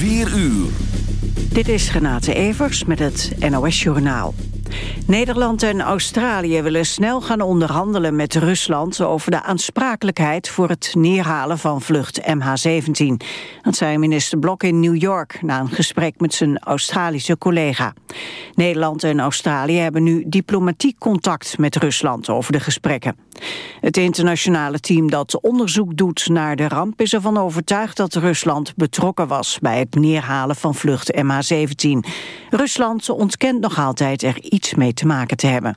4 uur. Dit is Renate Evers met het NOS Journaal. Nederland en Australië willen snel gaan onderhandelen met Rusland... over de aansprakelijkheid voor het neerhalen van vlucht MH17. Dat zei minister Blok in New York... na een gesprek met zijn Australische collega. Nederland en Australië hebben nu diplomatiek contact met Rusland... over de gesprekken. Het internationale team dat onderzoek doet naar de ramp... is ervan overtuigd dat Rusland betrokken was... bij het neerhalen van vlucht MH17. Rusland ontkent nog altijd er iets mee te maken te hebben.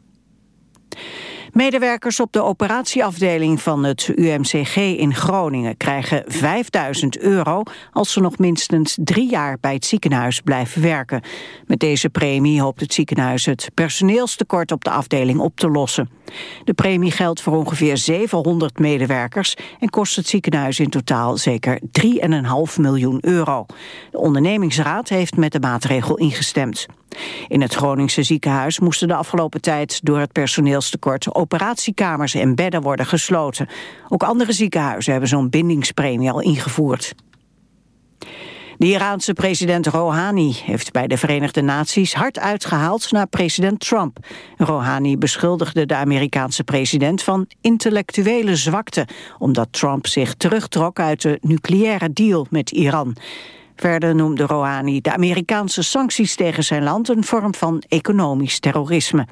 Medewerkers op de operatieafdeling van het UMCG in Groningen krijgen 5000 euro als ze nog minstens drie jaar bij het ziekenhuis blijven werken. Met deze premie hoopt het ziekenhuis het personeelstekort op de afdeling op te lossen. De premie geldt voor ongeveer 700 medewerkers en kost het ziekenhuis in totaal zeker 3,5 miljoen euro. De ondernemingsraad heeft met de maatregel ingestemd. In het Groningse ziekenhuis moesten de afgelopen tijd door het personeelstekort operatiekamers en bedden worden gesloten. Ook andere ziekenhuizen hebben zo'n bindingspremie al ingevoerd. De Iraanse president Rouhani heeft bij de Verenigde Naties hard uitgehaald naar president Trump. Rouhani beschuldigde de Amerikaanse president van intellectuele zwakte, omdat Trump zich terugtrok uit de nucleaire deal met Iran. Verder noemde Rouhani de Amerikaanse sancties tegen zijn land een vorm van economisch terrorisme.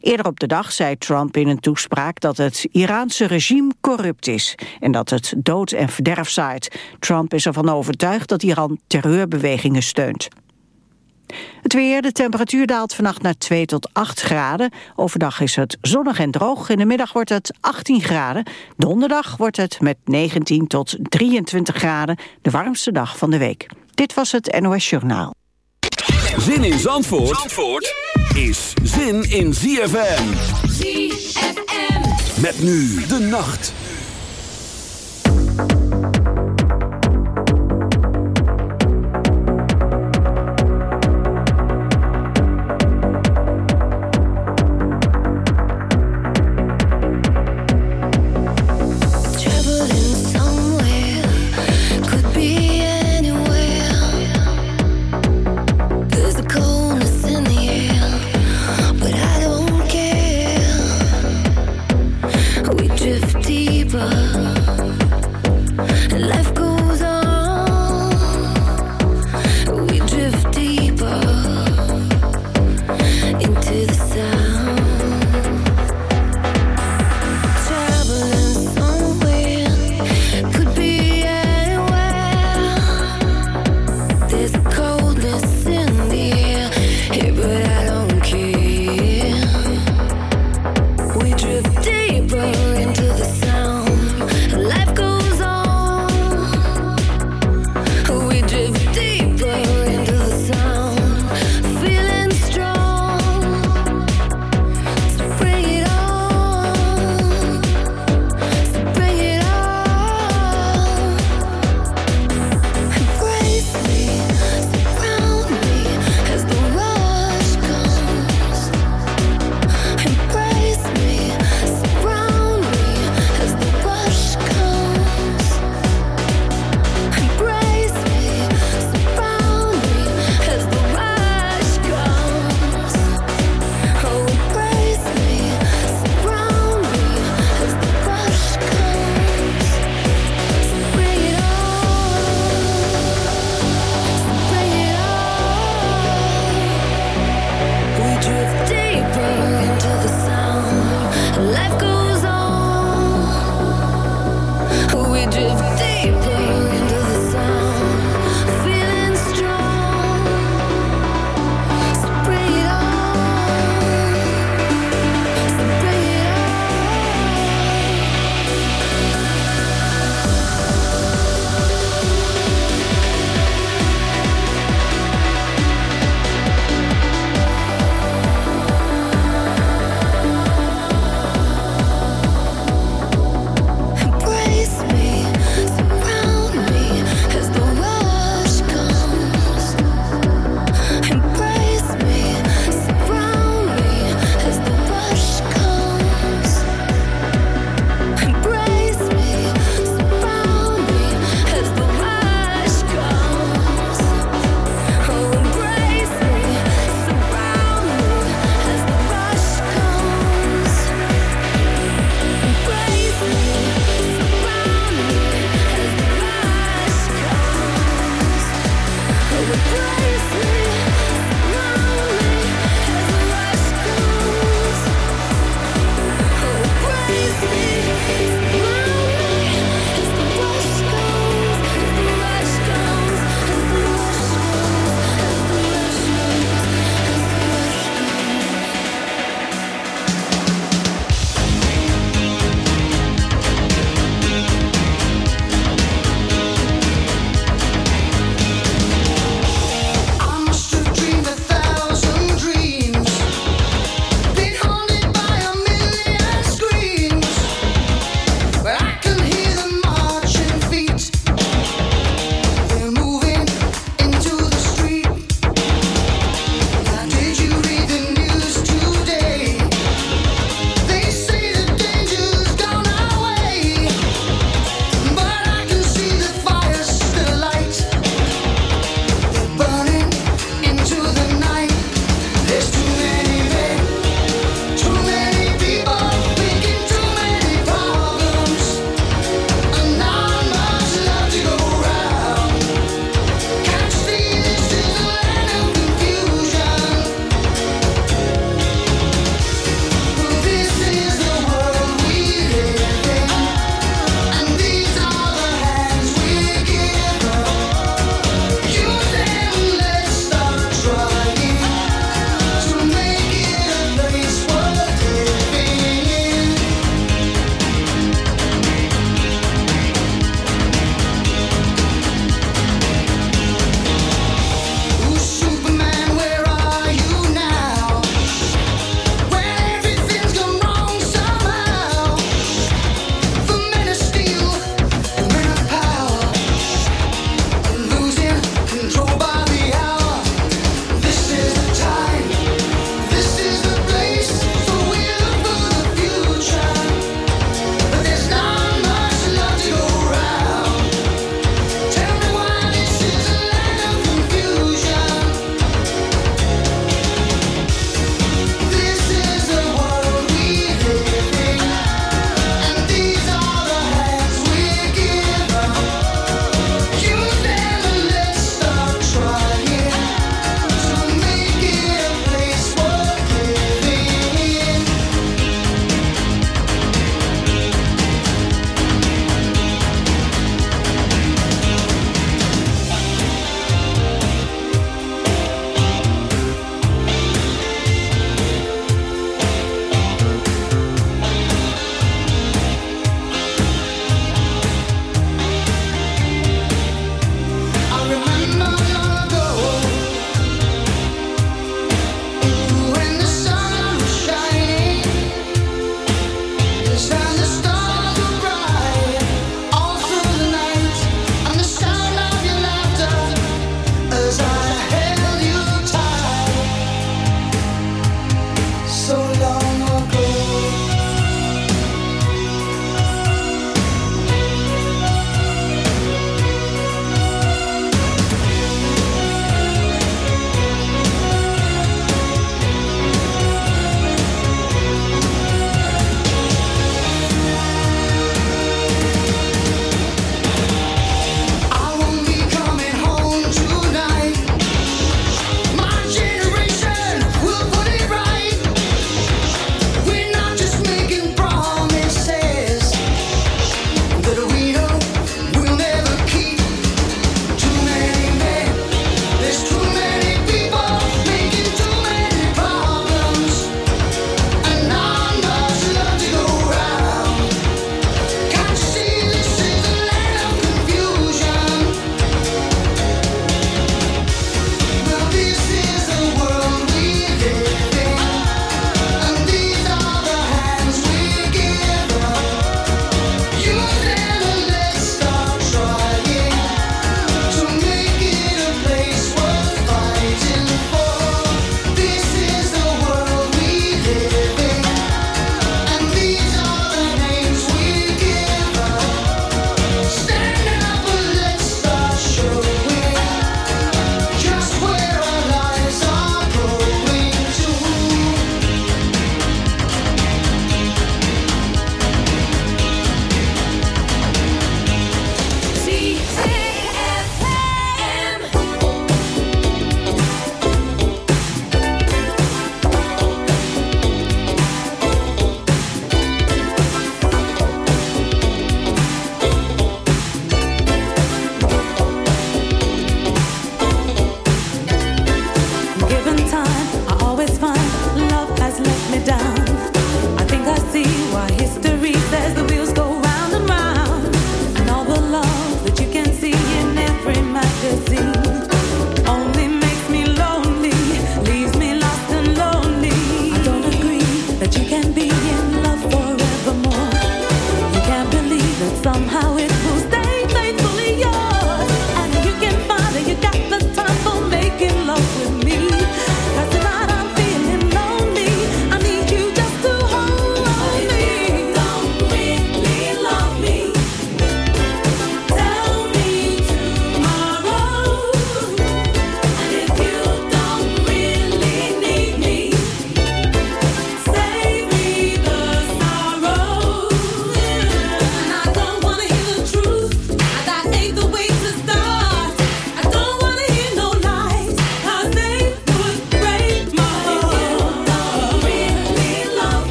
Eerder op de dag zei Trump in een toespraak dat het Iraanse regime corrupt is en dat het dood en verderf zaait. Trump is ervan overtuigd dat Iran terreurbewegingen steunt. Het weer, de temperatuur daalt vannacht naar 2 tot 8 graden. Overdag is het zonnig en droog. In de middag wordt het 18 graden. Donderdag wordt het met 19 tot 23 graden de warmste dag van de week. Dit was het NOS Journaal. Zin in Zandvoort, Zandvoort is zin in ZFM. ZFM. Met nu de nacht.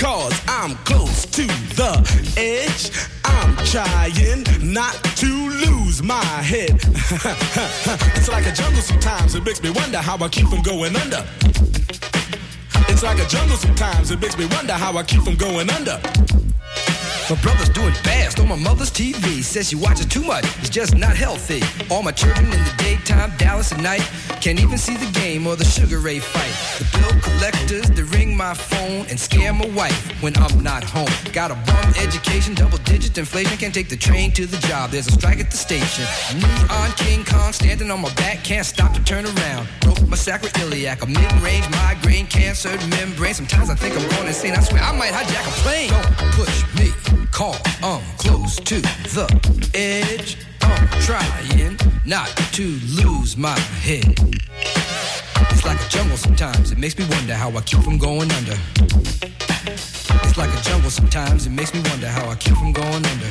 cause I'm close to the edge. I'm trying not to lose my head. it's like a jungle sometimes, it makes me wonder how I keep from going under. It's like a jungle sometimes, it makes me wonder how I keep from going under. My brother's doing fast on my mother's TV. Says she watches too much, it's just not healthy. All my children in the daytime, Dallas at night. Can't even see the game or the Sugar Ray fight. The bill collectors, they ring my phone and scare my wife when I'm not home. Got a bum education, double digit inflation. Can't take the train to the job, there's a strike at the station. Neon King Kong standing on my back, can't stop to turn around. Broke my sacroiliac, a mid range migraine, cancer membrane. Sometimes I think I'm going insane. I swear I might hijack a plane. Don't push me call. I'm close to the edge. I'm trying not to lose my head. It's like a jungle sometimes. It makes me wonder how I keep from going under. It's like a jungle sometimes. It makes me wonder how I keep from going under.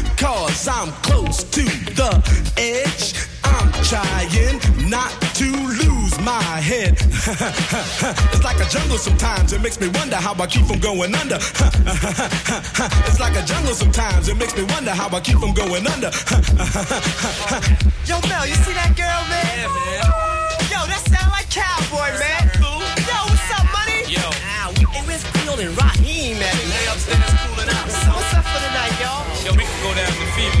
cause I'm close to the edge. I'm trying not to lose my head. it's like a jungle sometimes, it makes me wonder how I keep from going under. it's like a jungle sometimes, it makes me wonder how I keep from going under. Yo, Mel, you see that girl, man? Yeah, man. Yo, that sound like cowboy, man. Yo, what's up, money? Yo. Ah, we, hey, where's Field and Raheem at? Down the Fever,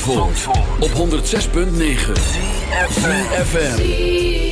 Zandvoort, op 106.9 FM.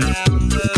around the